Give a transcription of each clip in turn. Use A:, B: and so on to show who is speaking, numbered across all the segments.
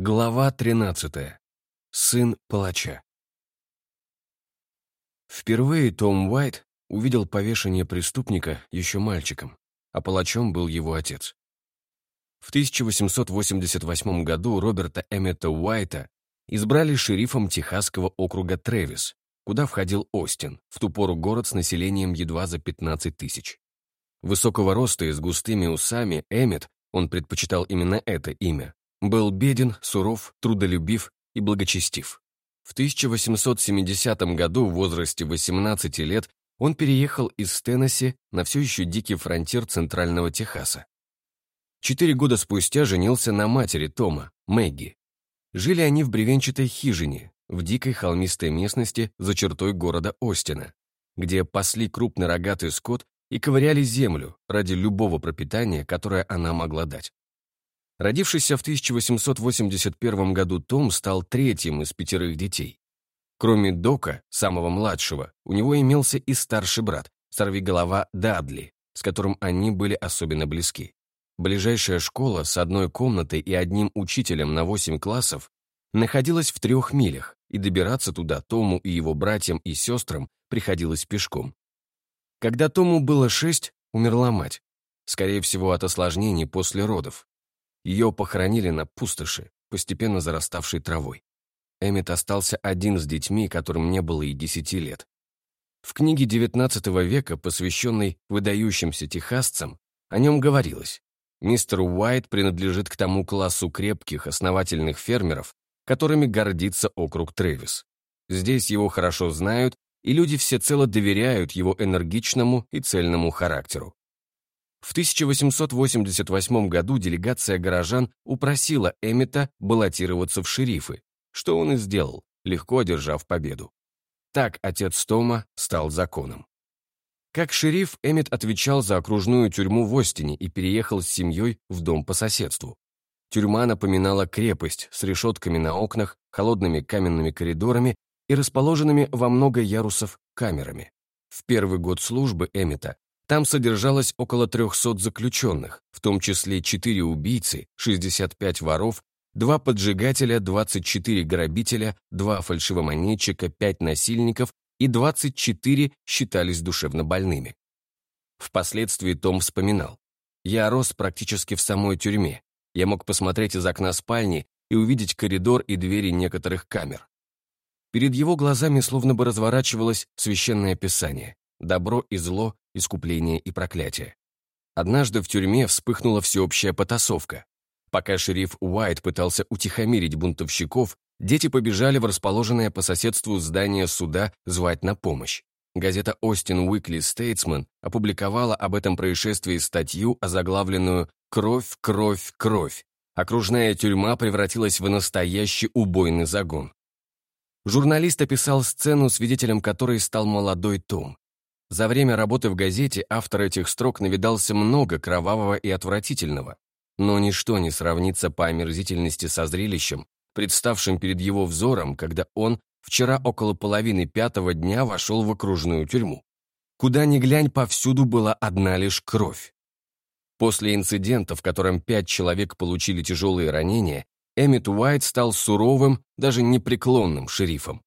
A: Глава 13. Сын палача. Впервые Том Уайт увидел повешение преступника еще мальчиком, а палачом был его отец. В 1888 году Роберта Эммета Уайта избрали шерифом Техасского округа Трэвис, куда входил Остин, в ту пору город с населением едва за 15 тысяч. Высокого роста и с густыми усами Эммет, он предпочитал именно это имя, был беден, суров, трудолюбив и благочестив. В 1870 году в возрасте 18 лет он переехал из Теннесси на все еще дикий фронтир Центрального Техаса. Четыре года спустя женился на матери Тома, Мэгги. Жили они в бревенчатой хижине, в дикой холмистой местности за чертой города Остина, где пасли крупный рогатый скот и ковыряли землю ради любого пропитания, которое она могла дать. Родившийся в 1881 году Том стал третьим из пятерых детей. Кроме Дока, самого младшего, у него имелся и старший брат, сорвиголова Дадли, с которым они были особенно близки. Ближайшая школа с одной комнатой и одним учителем на 8 классов находилась в трех милях, и добираться туда Тому и его братьям и сестрам приходилось пешком. Когда Тому было шесть, умерла мать, скорее всего от осложнений после родов. Ее похоронили на пустоши, постепенно зараставшей травой. Эммет остался один с детьми, которым не было и десяти лет. В книге XIX века, посвященной выдающимся техасцам, о нем говорилось. Мистер Уайт принадлежит к тому классу крепких, основательных фермеров, которыми гордится округ Трэвис. Здесь его хорошо знают, и люди всецело доверяют его энергичному и цельному характеру. В 1888 году делегация горожан упросила Эммета баллотироваться в шерифы, что он и сделал, легко одержав победу. Так отец Тома стал законом. Как шериф, Эммет отвечал за окружную тюрьму в Остине и переехал с семьей в дом по соседству. Тюрьма напоминала крепость с решетками на окнах, холодными каменными коридорами и расположенными во много ярусов камерами. В первый год службы Эммета там содержалось около 300 заключенных, в том числе 4 убийцы, 65 воров, 2 поджигателя, 24 грабителя, 2 фальшивомонетчика, 5 насильников и 24 считались душевно больными. Впоследствии Том вспоминал. «Я рос практически в самой тюрьме. Я мог посмотреть из окна спальни и увидеть коридор и двери некоторых камер. Перед его глазами словно бы разворачивалось священное писание добро и зло, искупление и проклятие. Однажды в тюрьме вспыхнула всеобщая потасовка. Пока шериф Уайт пытался утихомирить бунтовщиков, дети побежали в расположенное по соседству здание суда звать на помощь. Газета «Остин Уикли Стейтсмен» опубликовала об этом происшествии статью, озаглавленную «Кровь, кровь, кровь». Окружная тюрьма превратилась в настоящий убойный загон. Журналист описал сцену, свидетелем которой стал молодой Том. За время работы в газете автор этих строк навидался много кровавого и отвратительного, но ничто не сравнится по омерзительности со зрелищем, представшим перед его взором, когда он вчера около половины пятого дня вошел в окружную тюрьму. Куда ни глянь, повсюду была одна лишь кровь. После инцидента, в котором пять человек получили тяжелые ранения, Эммит Уайт стал суровым, даже непреклонным шерифом.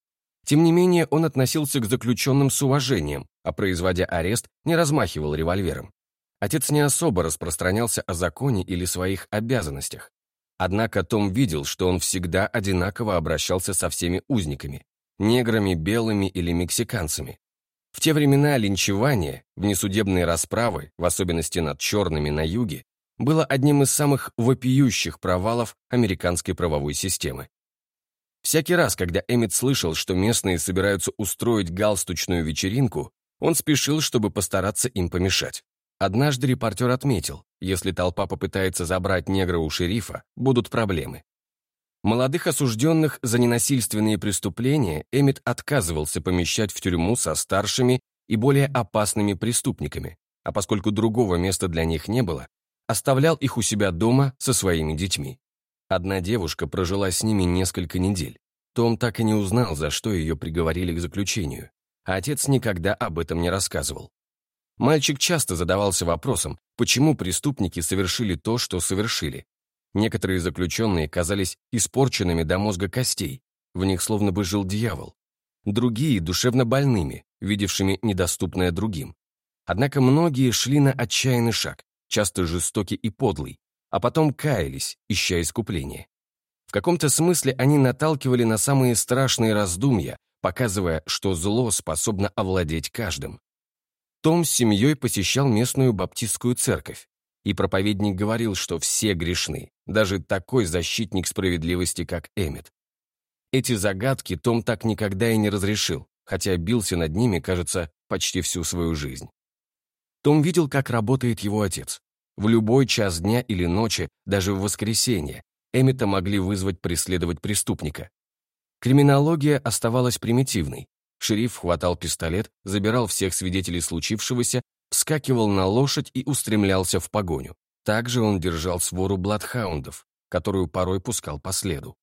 A: Тем не менее, он относился к заключенным с уважением, а производя арест, не размахивал револьвером. Отец не особо распространялся о законе или своих обязанностях. Однако Том видел, что он всегда одинаково обращался со всеми узниками – неграми, белыми или мексиканцами. В те времена линчевание, внесудебные расправы, в особенности над черными на юге, было одним из самых вопиющих провалов американской правовой системы. Всякий раз, когда Эммет слышал, что местные собираются устроить галстучную вечеринку, он спешил, чтобы постараться им помешать. Однажды репортер отметил, если толпа попытается забрать негра у шерифа, будут проблемы. Молодых осужденных за ненасильственные преступления Эммет отказывался помещать в тюрьму со старшими и более опасными преступниками, а поскольку другого места для них не было, оставлял их у себя дома со своими детьми. Одна девушка прожила с ними несколько недель. Том так и не узнал, за что ее приговорили к заключению отец никогда об этом не рассказывал. Мальчик часто задавался вопросом, почему преступники совершили то, что совершили. Некоторые заключенные казались испорченными до мозга костей, в них словно бы жил дьявол. Другие – душевно больными, видевшими недоступное другим. Однако многие шли на отчаянный шаг, часто жестокий и подлый, а потом каялись, ища искупления. В каком-то смысле они наталкивали на самые страшные раздумья, показывая, что зло способно овладеть каждым. Том с семьей посещал местную баптистскую церковь, и проповедник говорил, что все грешны, даже такой защитник справедливости, как Эммет. Эти загадки Том так никогда и не разрешил, хотя бился над ними, кажется, почти всю свою жизнь. Том видел, как работает его отец. В любой час дня или ночи, даже в воскресенье, Эммета могли вызвать преследовать преступника. Криминология оставалась примитивной. Шериф хватал пистолет, забирал всех свидетелей случившегося, вскакивал на лошадь и устремлялся в погоню. Также он держал свору бладхаундов, которую порой пускал по следу.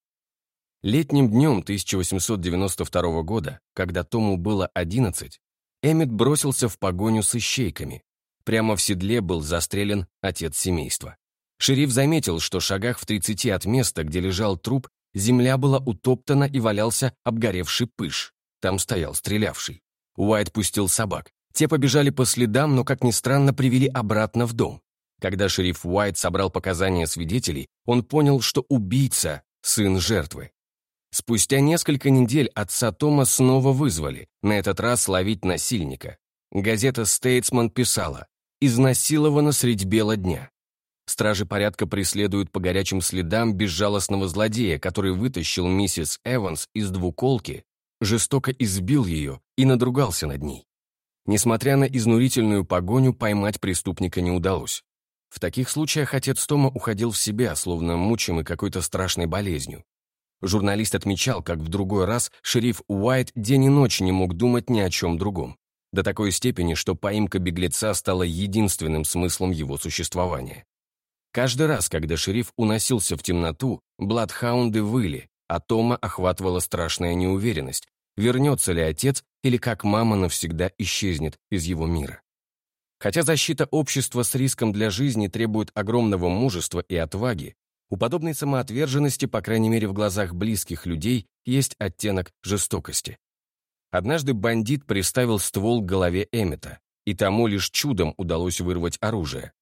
A: Летним днем 1892 года, когда Тому было 11, Эммет бросился в погоню с ищейками. Прямо в седле был застрелен отец семейства. Шериф заметил, что в шагах в 30 от места, где лежал труп, земля была утоптана и валялся обгоревший пыш. Там стоял стрелявший. Уайт пустил собак. Те побежали по следам, но, как ни странно, привели обратно в дом. Когда шериф Уайт собрал показания свидетелей, он понял, что убийца – сын жертвы. Спустя несколько недель отца Тома снова вызвали, на этот раз ловить насильника. Газета «Стейтсман» писала «Изнасиловано средь бела дня». Стражи порядка преследуют по горячим следам безжалостного злодея, который вытащил миссис Эванс из двуколки, жестоко избил ее и надругался над ней. Несмотря на изнурительную погоню, поймать преступника не удалось. В таких случаях отец Тома уходил в себя, словно мучимый какой-то страшной болезнью. Журналист отмечал, как в другой раз шериф Уайт день и ночь не мог думать ни о чем другом. До такой степени, что поимка беглеца стала единственным смыслом его существования. Каждый раз, когда шериф уносился в темноту, бладхаунды выли, а Тома охватывала страшная неуверенность, вернется ли отец или как мама навсегда исчезнет из его мира. Хотя защита общества с риском для жизни требует огромного мужества и отваги, у подобной самоотверженности, по крайней мере в глазах близких людей, есть оттенок жестокости. Однажды бандит приставил ствол к голове Эммета, и тому лишь чудом удалось вырвать оружие.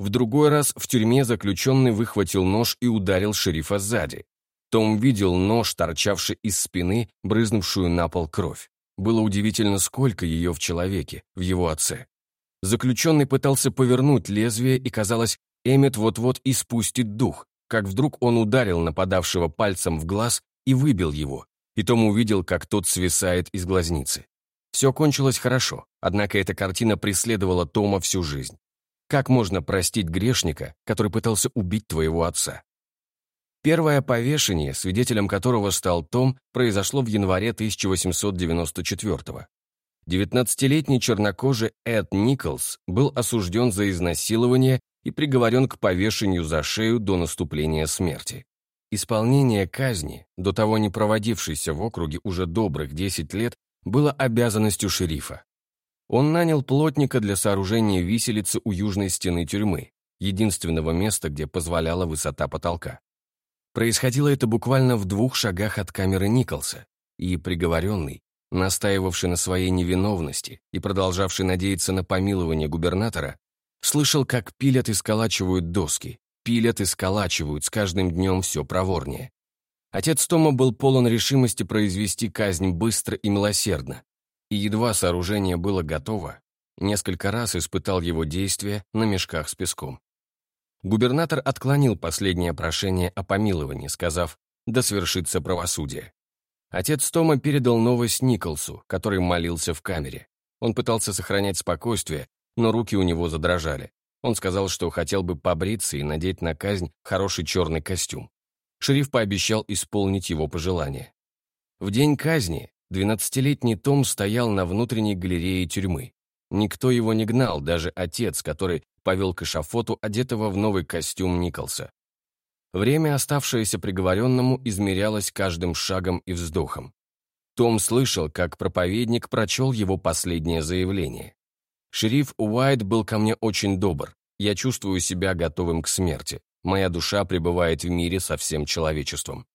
A: В другой раз в тюрьме заключенный выхватил нож и ударил шерифа сзади. Том видел нож, торчавший из спины, брызнувшую на пол кровь. Было удивительно, сколько ее в человеке, в его отце. Заключенный пытался повернуть лезвие, и казалось, Эммет вот-вот испустит дух, как вдруг он ударил нападавшего пальцем в глаз и выбил его, и Том увидел, как тот свисает из глазницы. Все кончилось хорошо, однако эта картина преследовала Тома всю жизнь. Как можно простить грешника, который пытался убить твоего отца? Первое повешение, свидетелем которого стал Том, произошло в январе 1894 -го. 19-летний чернокожий Эд Николс был осужден за изнасилование и приговорен к повешению за шею до наступления смерти. Исполнение казни, до того не проводившейся в округе уже добрых 10 лет, было обязанностью шерифа. Он нанял плотника для сооружения виселицы у южной стены тюрьмы, единственного места, где позволяла высота потолка. Происходило это буквально в двух шагах от камеры Николса, и приговоренный, настаивавший на своей невиновности и продолжавший надеяться на помилование губернатора, Слышал, как пилят и сколачивают доски, пилят и сколачивают с каждым днем все проворнее. Отец Тома был полон решимости произвести казнь быстро и милосердно. И едва сооружение было готово, несколько раз испытал его действия на мешках с песком. Губернатор отклонил последнее прошение о помиловании, сказав «да свершится правосудие». Отец Тома передал новость Николсу, который молился в камере. Он пытался сохранять спокойствие, но руки у него задрожали. Он сказал, что хотел бы побриться и надеть на казнь хороший черный костюм. Шериф пообещал исполнить его пожелание. В день казни 12-летний Том стоял на внутренней галерее тюрьмы. Никто его не гнал, даже отец, который повел к эшафоту, одетого в новый костюм Николса. Время, оставшееся приговоренному, измерялось каждым шагом и вздохом. Том слышал, как проповедник прочел его последнее заявление. Шериф Уайт был ко мне очень добр. Я чувствую себя готовым к смерти. Моя душа пребывает в мире со всем человечеством».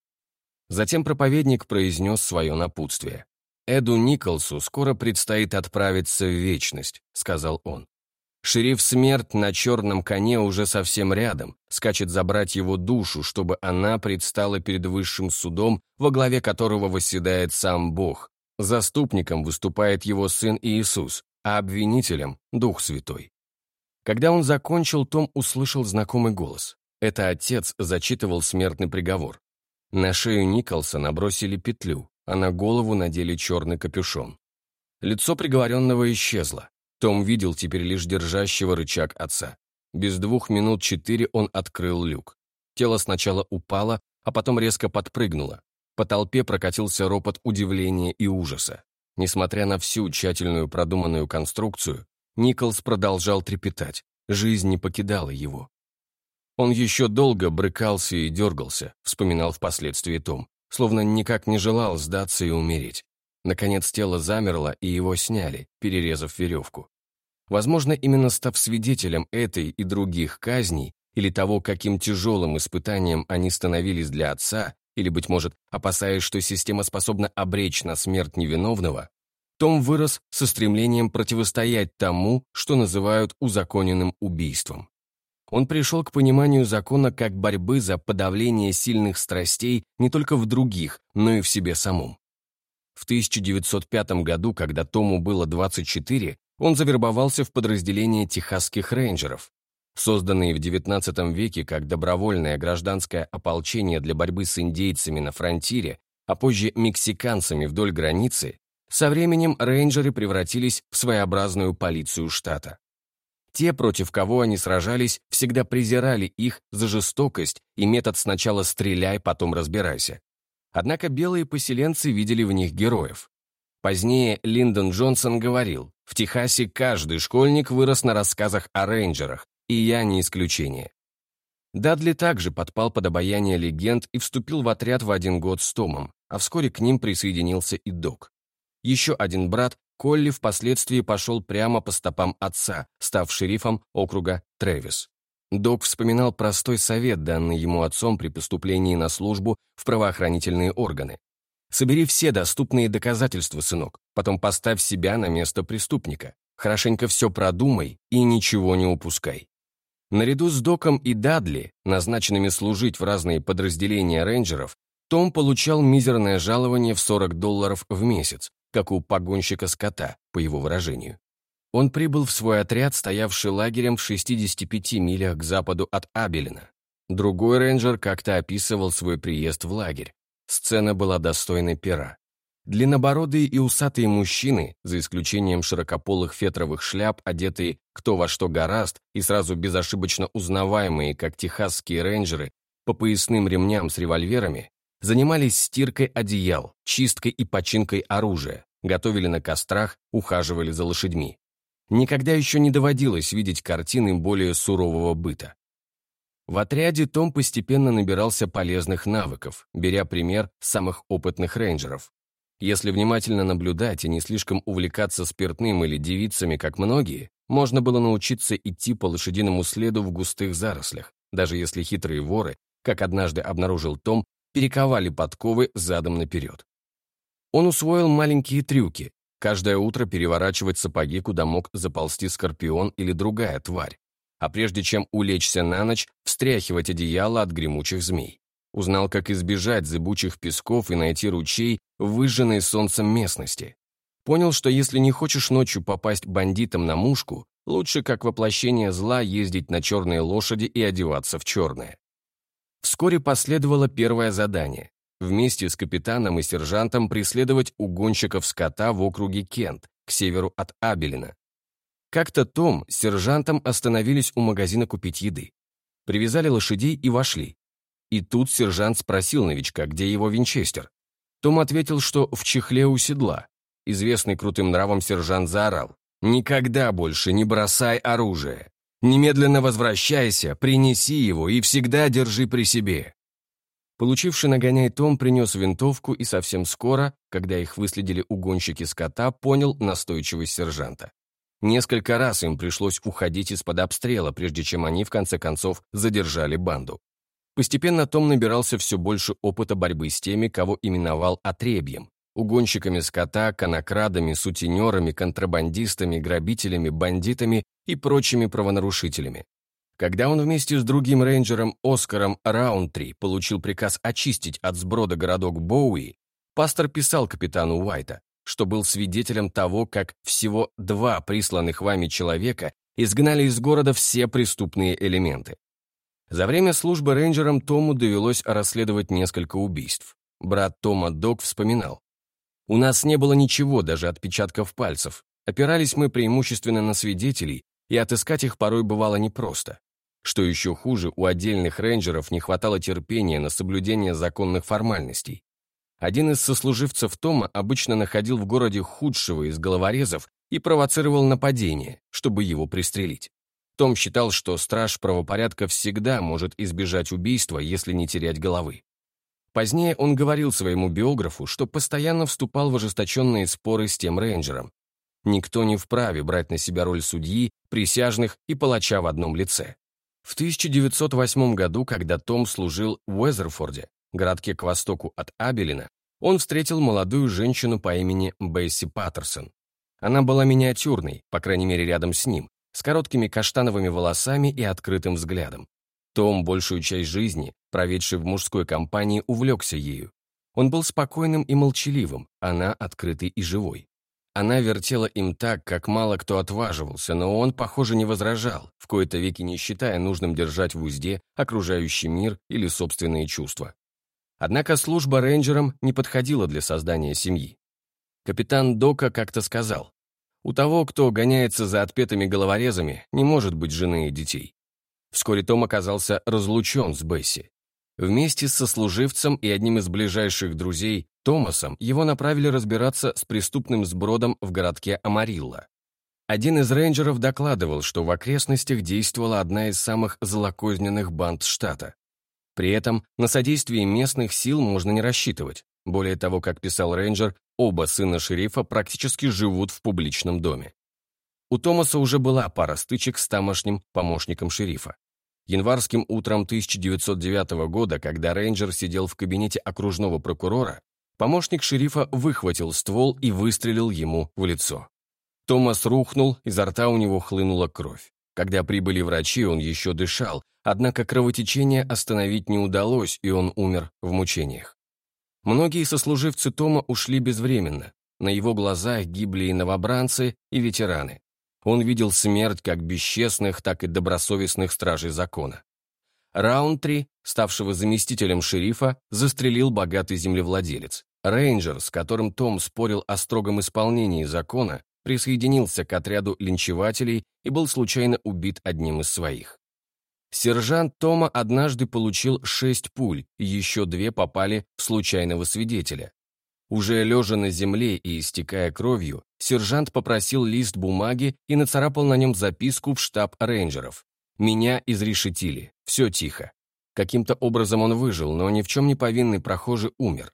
A: Затем проповедник произнес свое напутствие. «Эду Николсу скоро предстоит отправиться в вечность», — сказал он. Шериф Смерть на черном коне уже совсем рядом, скачет забрать его душу, чтобы она предстала перед высшим судом, во главе которого восседает сам Бог. Заступником выступает его сын Иисус, а обвинителем — Дух Святой. Когда он закончил, Том услышал знакомый голос. Это отец зачитывал смертный приговор. На шею Николса набросили петлю, а на голову надели черный капюшон. Лицо приговоренного исчезло. Том видел теперь лишь держащего рычаг отца. Без двух минут четыре он открыл люк. Тело сначала упало, а потом резко подпрыгнуло. По толпе прокатился ропот удивления и ужаса. Несмотря на всю тщательную продуманную конструкцию, Николс продолжал трепетать. Жизнь не покидала его. Он еще долго брыкался и дергался, вспоминал впоследствии Том, словно никак не желал сдаться и умереть. Наконец тело замерло, и его сняли, перерезав веревку. Возможно, именно став свидетелем этой и других казней, или того, каким тяжелым испытанием они становились для отца, или, быть может, опасаясь, что система способна обречь на смерть невиновного, том вырос со стремлением противостоять тому, что называют узаконенным убийством. Он пришел к пониманию закона как борьбы за подавление сильных страстей не только в других, но и в себе самом. В 1905 году, когда Тому было 24, он завербовался в подразделение техасских рейнджеров. Созданные в XIX веке как добровольное гражданское ополчение для борьбы с индейцами на фронтире, а позже мексиканцами вдоль границы, со временем рейнджеры превратились в своеобразную полицию штата. Те, против кого они сражались, всегда презирали их за жестокость и метод сначала стреляй, потом разбирайся. Однако белые поселенцы видели в них героев. Позднее Линдон Джонсон говорил, в Техасе каждый школьник вырос на рассказах о рейнджерах, и я не исключение. Дадли также подпал под обаяние легенд и вступил в отряд в один год с Томом, а вскоре к ним присоединился и Док. Еще один брат, Колли, впоследствии пошел прямо по стопам отца, став шерифом округа Трэвис. Док вспоминал простой совет, данный ему отцом при поступлении на службу в правоохранительные органы. «Собери все доступные доказательства, сынок, потом поставь себя на место преступника. Хорошенько все продумай и ничего не упускай». Наряду с Доком и Дадли, назначенными служить в разные подразделения рейнджеров, том получал мизерное жалование в 40 долларов в месяц, как у погонщика скота, по его выражению. Он прибыл в свой отряд, стоявший лагерем в 65 милях к западу от Абелина. Другой рейнджер как-то описывал свой приезд в лагерь. Сцена была достойной пера. Длиннобородые и усатые мужчины, за исключением широкополых фетровых шляп, одетые кто во что гораст и сразу безошибочно узнаваемые, как техасские рейнджеры, по поясным ремням с револьверами, занимались стиркой одеял, чисткой и починкой оружия, готовили на кострах, ухаживали за лошадьми. Никогда еще не доводилось видеть картины более сурового быта. В отряде Том постепенно набирался полезных навыков, беря пример самых опытных рейнджеров. Если внимательно наблюдать и не слишком увлекаться спиртным или девицами, как многие, можно было научиться идти по лошадиному следу в густых зарослях, даже если хитрые воры, как однажды обнаружил Том, перековали подковы задом наперед. Он усвоил маленькие трюки, Каждое утро переворачивать сапоги, куда мог заползти скорпион или другая тварь. А прежде чем улечься на ночь, встряхивать одеяло от гремучих змей. Узнал, как избежать зыбучих песков и найти ручей в выжженной солнцем местности. Понял, что если не хочешь ночью попасть бандитам на мушку, лучше как воплощение зла ездить на черные лошади и одеваться в черное. Вскоре последовало первое задание вместе с капитаном и сержантом преследовать угонщиков скота в округе Кент, к северу от Абелина. Как-то Том с сержантом остановились у магазина купить еды. Привязали лошадей и вошли. И тут сержант спросил новичка, где его винчестер. Том ответил, что в чехле у седла. Известный крутым нравом сержант заорал. «Никогда больше не бросай оружие! Немедленно возвращайся, принеси его и всегда держи при себе!» Получивший нагоняй Том принес винтовку и совсем скоро, когда их выследили угонщики скота, понял настойчивость сержанта. Несколько раз им пришлось уходить из-под обстрела, прежде чем они, в конце концов, задержали банду. Постепенно Том набирался все больше опыта борьбы с теми, кого именовал отребьем, угонщиками скота, конокрадами, сутенерами, контрабандистами, грабителями, бандитами и прочими правонарушителями. Когда он вместе с другим рейнджером Оскаром Раунтри получил приказ очистить от сброда городок Боуи, пастор писал капитану Уайта, что был свидетелем того, как всего два присланных вами человека изгнали из города все преступные элементы. За время службы рейнджером Тому довелось расследовать несколько убийств. Брат Тома Док вспоминал. «У нас не было ничего, даже отпечатков пальцев. Опирались мы преимущественно на свидетелей, и отыскать их порой бывало непросто. Что еще хуже, у отдельных рейнджеров не хватало терпения на соблюдение законных формальностей. Один из сослуживцев Тома обычно находил в городе худшего из головорезов и провоцировал нападение, чтобы его пристрелить. Том считал, что страж правопорядка всегда может избежать убийства, если не терять головы. Позднее он говорил своему биографу, что постоянно вступал в ожесточенные споры с тем рейнджером. Никто не вправе брать на себя роль судьи, присяжных и палача в одном лице. В 1908 году, когда Том служил в Уэзерфорде, городке к востоку от Абелина, он встретил молодую женщину по имени Бесси Паттерсон. Она была миниатюрной, по крайней мере рядом с ним, с короткими каштановыми волосами и открытым взглядом. Том большую часть жизни, проведший в мужской компании, увлекся ею. Он был спокойным и молчаливым, она открытый и живой. Она вертела им так, как мало кто отваживался, но он, похоже, не возражал, в кои-то веки не считая нужным держать в узде окружающий мир или собственные чувства. Однако служба рейнджером не подходила для создания семьи. Капитан Дока как-то сказал, у того, кто гоняется за отпетыми головорезами, не может быть жены и детей. Вскоре Том оказался разлучен с Бесси. Вместе с сослуживцем и одним из ближайших друзей, Томасом, его направили разбираться с преступным сбродом в городке Амарилла. Один из рейнджеров докладывал, что в окрестностях действовала одна из самых злокозненных банд штата. При этом на содействие местных сил можно не рассчитывать. Более того, как писал рейнджер, Оба сына шерифа практически живут в публичном доме. У Томаса уже была пара стычек с тамошним помощником шерифа. Январским утром 1909 года, когда рейнджер сидел в кабинете окружного прокурора, помощник шерифа выхватил ствол и выстрелил ему в лицо. Томас рухнул, изо рта у него хлынула кровь. Когда прибыли врачи, он еще дышал, однако кровотечение остановить не удалось, и он умер в мучениях. Многие сослуживцы Тома ушли безвременно. На его глазах гибли и новобранцы, и ветераны. Он видел смерть как бесчестных, так и добросовестных стражей закона. Раунтри, ставшего заместителем шерифа, застрелил богатый землевладелец. Рейнджер, с которым Том спорил о строгом исполнении закона, присоединился к отряду линчевателей и был случайно убит одним из своих. Сержант Тома однажды получил шесть пуль, еще две попали в случайного свидетеля. Уже лежа на земле и истекая кровью, сержант попросил лист бумаги и нацарапал на нем записку в штаб рейнджеров. «Меня изрешетили. Все тихо». Каким-то образом он выжил, но ни в чем не повинный прохожий умер.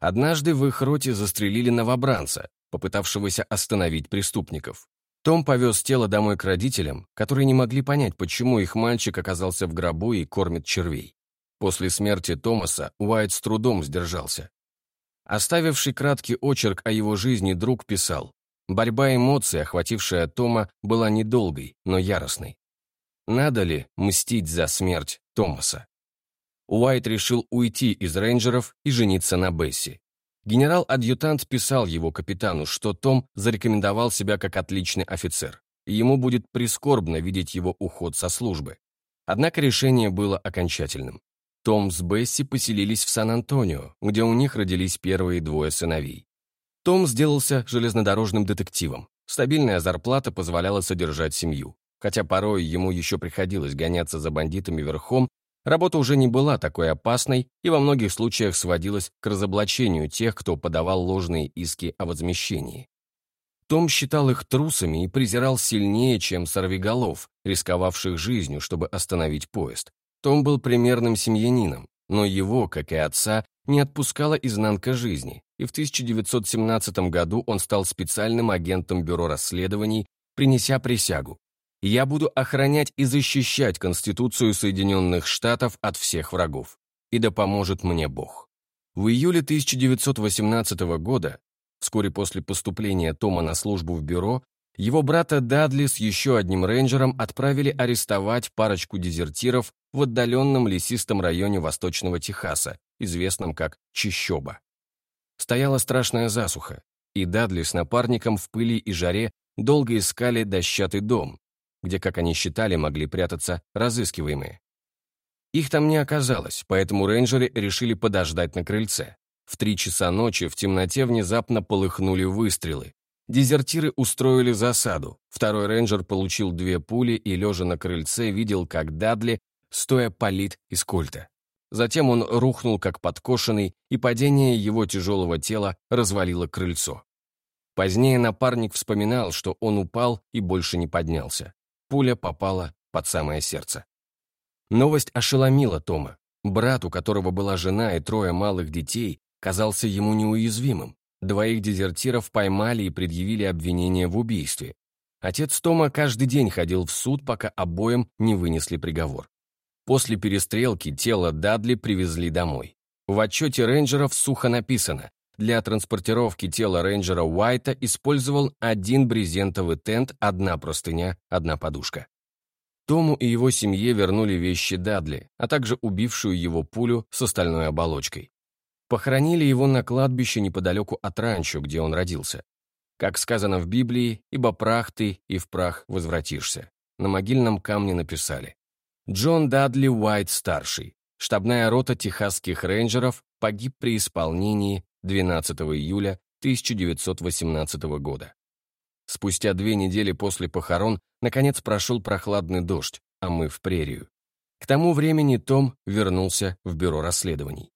A: Однажды в их роте застрелили новобранца, попытавшегося остановить преступников. Том повез тело домой к родителям, которые не могли понять, почему их мальчик оказался в гробу и кормит червей. После смерти Томаса Уайт с трудом сдержался. Оставивший краткий очерк о его жизни друг писал, «Борьба эмоций, охватившая Тома, была недолгой, но яростной. Надо ли мстить за смерть Томаса?» Уайт решил уйти из рейнджеров и жениться на Бесси. Генерал-адъютант писал его капитану, что Том зарекомендовал себя как отличный офицер, и ему будет прискорбно видеть его уход со службы. Однако решение было окончательным. Том с Бесси поселились в Сан-Антонио, где у них родились первые двое сыновей. Том сделался железнодорожным детективом. Стабильная зарплата позволяла содержать семью. Хотя порой ему еще приходилось гоняться за бандитами верхом Работа уже не была такой опасной и во многих случаях сводилась к разоблачению тех, кто подавал ложные иски о возмещении. Том считал их трусами и презирал сильнее, чем сорвиголов, рисковавших жизнью, чтобы остановить поезд. Том был примерным семьянином, но его, как и отца, не отпускала изнанка жизни, и в 1917 году он стал специальным агентом Бюро расследований, принеся присягу. Я буду охранять и защищать Конституцию Соединенных Штатов от всех врагов. И да поможет мне Бог. В июле 1918 года, вскоре после поступления Тома на службу в бюро, его брата Дадли с еще одним рейнджером отправили арестовать парочку дезертиров в отдаленном лесистом районе Восточного Техаса, известном как Чищоба. Стояла страшная засуха, и Дадли с напарником в пыли и жаре долго искали дощатый дом, где, как они считали, могли прятаться разыскиваемые. Их там не оказалось, поэтому рейнджеры решили подождать на крыльце. В три часа ночи в темноте внезапно полыхнули выстрелы. Дезертиры устроили засаду. Второй рейнджер получил две пули и, лежа на крыльце, видел, как Дадли, стоя палит из кольта. Затем он рухнул, как подкошенный, и падение его тяжелого тела развалило крыльцо. Позднее напарник вспоминал, что он упал и больше не поднялся. Пуля попала под самое сердце. Новость ошеломила Тома. Брат, у которого была жена и трое малых детей, казался ему неуязвимым. Двоих дезертиров поймали и предъявили обвинение в убийстве. Отец Тома каждый день ходил в суд, пока обоим не вынесли приговор. После перестрелки тело Дадли привезли домой. В отчете рейнджеров сухо написано «Для транспортировки тела рейнджера Уайта использовал один брезентовый тент, одна простыня, одна подушка». Тому и его семье вернули вещи Дадли, а также убившую его пулю с остальной оболочкой. Похоронили его на кладбище неподалеку от ранчо, где он родился. Как сказано в Библии, «Ибо прах ты, и в прах возвратишься». На могильном камне написали Джон Дадли Уайт-старший, штабная рота техасских рейнджеров, погиб при исполнении 12 июля 1918 года. Спустя две недели после похорон наконец прошел прохладный дождь, а мы в прерию. К тому времени Том вернулся в бюро расследований.